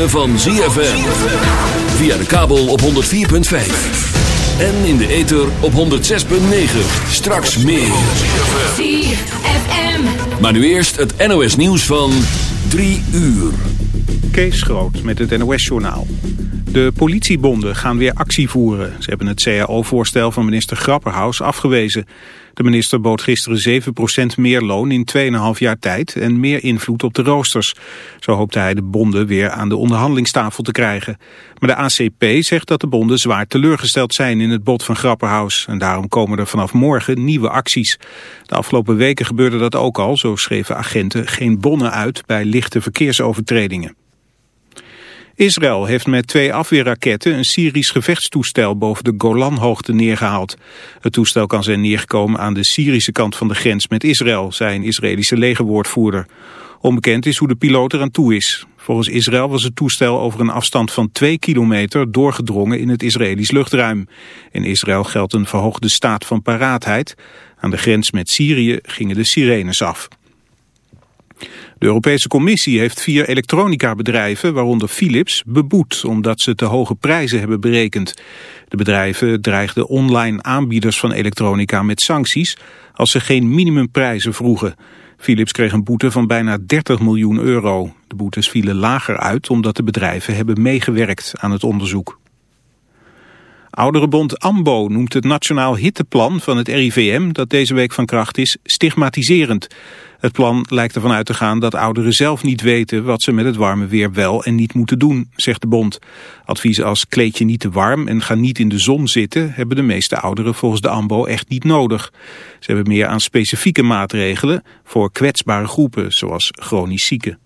ritme van ZFM. Via de kabel op 104.5. En in de ether op 106.9. Straks meer. ZFM. Maar nu eerst het NOS nieuws van 3 uur. Kees Groot met het NOS-journaal. De politiebonden gaan weer actie voeren. Ze hebben het CAO-voorstel van minister Grapperhaus afgewezen. De minister bood gisteren 7% meer loon in 2,5 jaar tijd en meer invloed op de roosters. Zo hoopte hij de bonden weer aan de onderhandelingstafel te krijgen. Maar de ACP zegt dat de bonden zwaar teleurgesteld zijn in het bod van Grapperhaus. En daarom komen er vanaf morgen nieuwe acties. De afgelopen weken gebeurde dat ook al, zo schreven agenten geen bonnen uit bij lichte verkeersovertredingen. Israël heeft met twee afweerraketten een Syrisch gevechtstoestel boven de Golanhoogte neergehaald. Het toestel kan zijn neergekomen aan de Syrische kant van de grens met Israël, zei een Israëlische legerwoordvoerder. Onbekend is hoe de piloot eraan toe is. Volgens Israël was het toestel over een afstand van twee kilometer doorgedrongen in het Israëlisch luchtruim. In Israël geldt een verhoogde staat van paraatheid. Aan de grens met Syrië gingen de sirenes af. De Europese Commissie heeft vier elektronica-bedrijven, waaronder Philips, beboet omdat ze te hoge prijzen hebben berekend. De bedrijven dreigden online aanbieders van elektronica met sancties als ze geen minimumprijzen vroegen. Philips kreeg een boete van bijna 30 miljoen euro. De boetes vielen lager uit omdat de bedrijven hebben meegewerkt aan het onderzoek. Ouderenbond AMBO noemt het Nationaal Hitteplan van het RIVM, dat deze week van kracht is, stigmatiserend. Het plan lijkt ervan uit te gaan dat ouderen zelf niet weten wat ze met het warme weer wel en niet moeten doen, zegt de bond. Adviezen als kleed je niet te warm en ga niet in de zon zitten hebben de meeste ouderen volgens de AMBO echt niet nodig. Ze hebben meer aan specifieke maatregelen voor kwetsbare groepen, zoals chronisch zieken.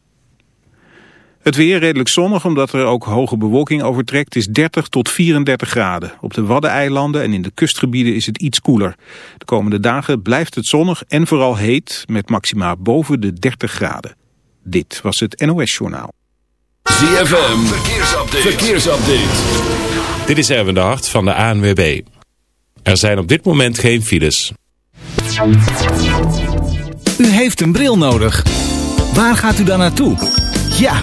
Het weer redelijk zonnig omdat er ook hoge bewolking overtrekt is 30 tot 34 graden. Op de Waddeneilanden en in de kustgebieden is het iets koeler. De komende dagen blijft het zonnig en vooral heet met maxima boven de 30 graden. Dit was het NOS Journaal. ZFM, verkeersupdate. verkeersupdate. Dit is Erwin de Hart van de ANWB. Er zijn op dit moment geen files. U heeft een bril nodig. Waar gaat u dan naartoe? Ja,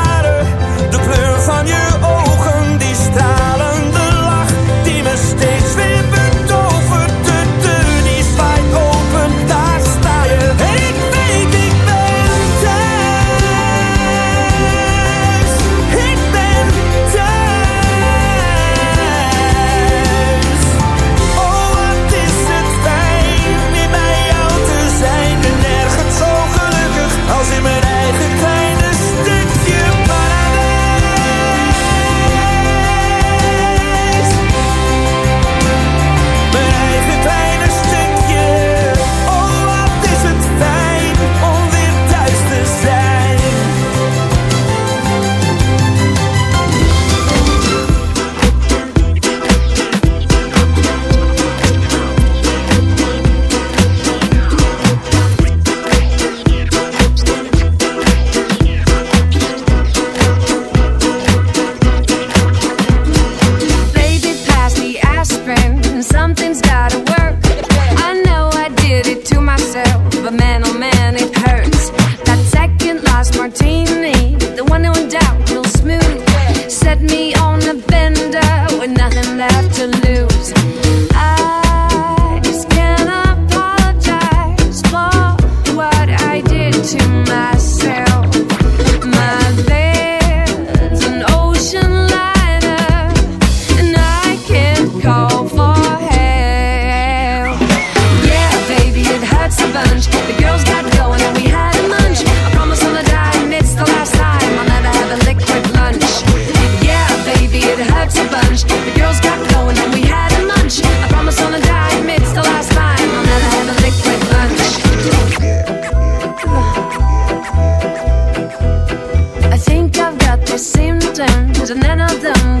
seem to end, and none of them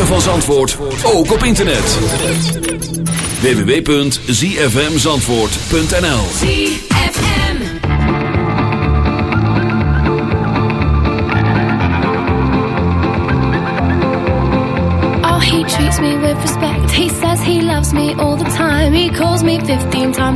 ritme van Zandvoort ook op internet. www.zfmzandvoort.nl ZFM Oh, he treats me with respect. He says he loves me all the time. He calls me 50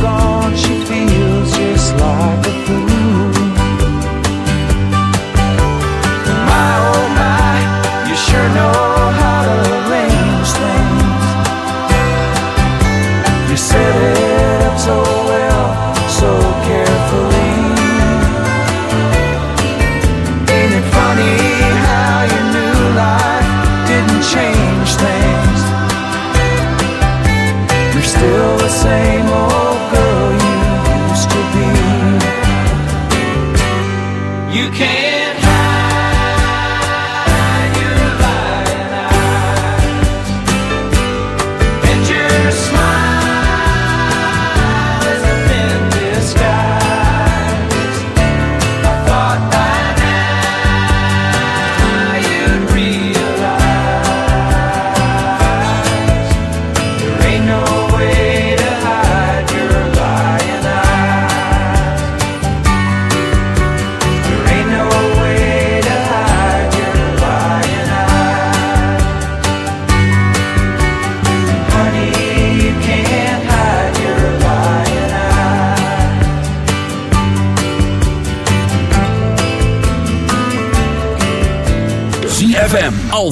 gone, she feels just like a fool. My oh my, you sure know.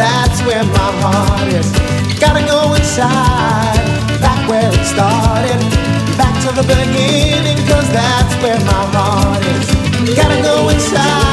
That's where my heart is. Gotta go inside, To the beginning, cause that's where my heart is. Gotta go inside,